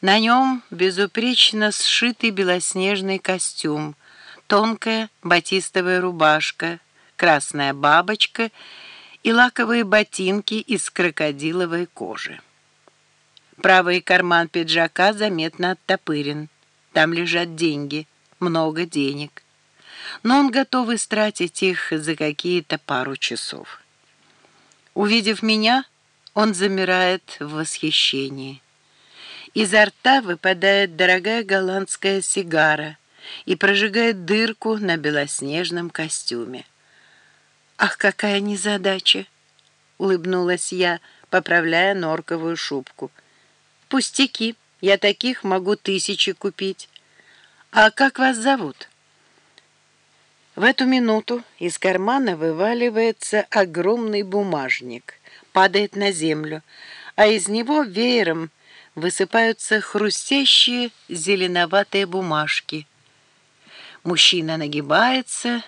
На нем безупречно сшитый белоснежный костюм, тонкая батистовая рубашка, красная бабочка и лаковые ботинки из крокодиловой кожи. Правый карман пиджака заметно оттопырен. Там лежат деньги, много денег. Но он готов истратить их за какие-то пару часов. Увидев меня, он замирает в восхищении. Изо рта выпадает дорогая голландская сигара и прожигает дырку на белоснежном костюме. «Ах, какая незадача!» — улыбнулась я, поправляя норковую шубку. «Пустяки, я таких могу тысячи купить. А как вас зовут?» В эту минуту из кармана вываливается огромный бумажник, падает на землю, а из него веером высыпаются хрустящие зеленоватые бумажки. Мужчина нагибается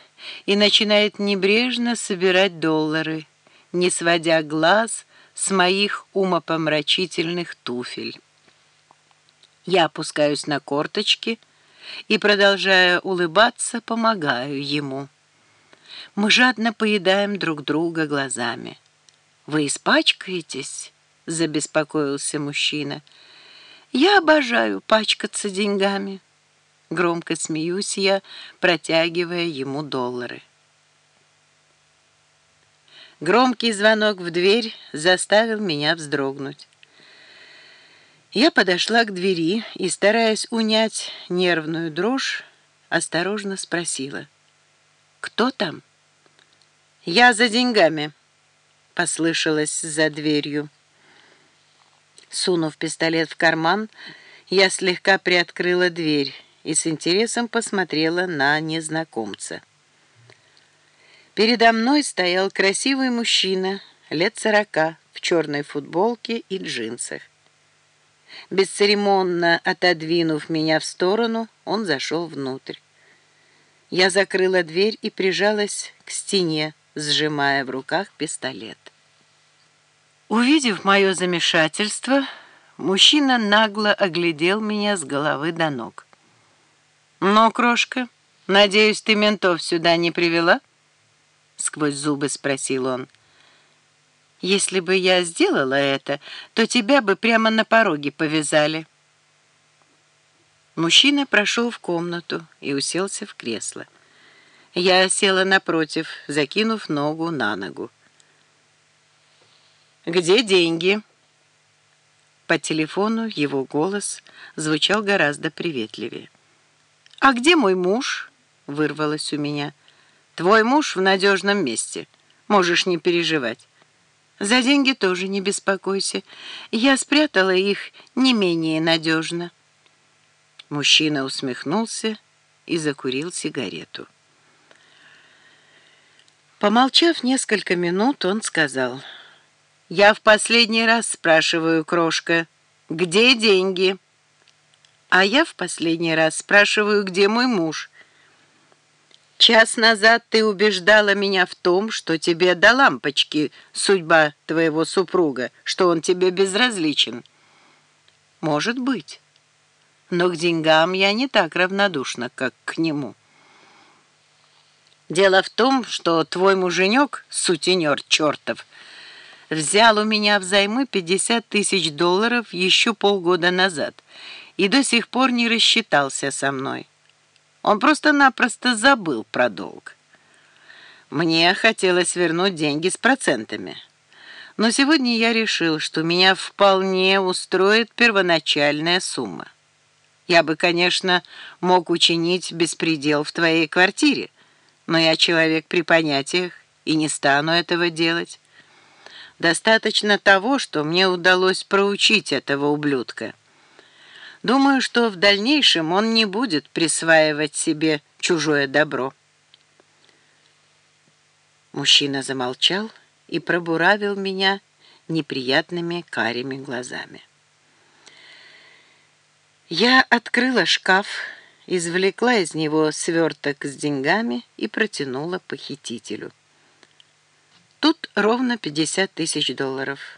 и начинает небрежно собирать доллары, не сводя глаз с моих умопомрачительных туфель. Я опускаюсь на корточки и, продолжая улыбаться, помогаю ему. Мы жадно поедаем друг друга глазами. «Вы испачкаетесь?» — забеспокоился мужчина. «Я обожаю пачкаться деньгами». Громко смеюсь я, протягивая ему доллары. Громкий звонок в дверь заставил меня вздрогнуть. Я подошла к двери и, стараясь унять нервную дрожь, осторожно спросила. «Кто там?» «Я за деньгами», — послышалось за дверью. Сунув пистолет в карман, я слегка приоткрыла дверь и с интересом посмотрела на незнакомца. Передо мной стоял красивый мужчина, лет сорока, в черной футболке и джинсах. Бесцеремонно отодвинув меня в сторону, он зашел внутрь. Я закрыла дверь и прижалась к стене, сжимая в руках пистолет. Увидев мое замешательство, мужчина нагло оглядел меня с головы до ног. «Ну, крошка, надеюсь, ты ментов сюда не привела?» Сквозь зубы спросил он. «Если бы я сделала это, то тебя бы прямо на пороге повязали». Мужчина прошел в комнату и уселся в кресло. Я села напротив, закинув ногу на ногу. «Где деньги?» По телефону его голос звучал гораздо приветливее. «А где мой муж?» — вырвалось у меня. «Твой муж в надежном месте. Можешь не переживать. За деньги тоже не беспокойся. Я спрятала их не менее надежно». Мужчина усмехнулся и закурил сигарету. Помолчав несколько минут, он сказал... «Я в последний раз спрашиваю, крошка, где деньги?» «А я в последний раз спрашиваю, где мой муж?» «Час назад ты убеждала меня в том, что тебе до лампочки судьба твоего супруга, что он тебе безразличен». «Может быть, но к деньгам я не так равнодушна, как к нему». «Дело в том, что твой муженек, сутенер чертов, — взял у меня взаймы 50 тысяч долларов еще полгода назад и до сих пор не рассчитался со мной. Он просто-напросто забыл про долг. Мне хотелось вернуть деньги с процентами. Но сегодня я решил, что меня вполне устроит первоначальная сумма. Я бы, конечно, мог учинить беспредел в твоей квартире, но я человек при понятиях и не стану этого делать. Достаточно того, что мне удалось проучить этого ублюдка. Думаю, что в дальнейшем он не будет присваивать себе чужое добро. Мужчина замолчал и пробуравил меня неприятными карими глазами. Я открыла шкаф, извлекла из него сверток с деньгами и протянула похитителю. Тут ровно 50 тысяч долларов.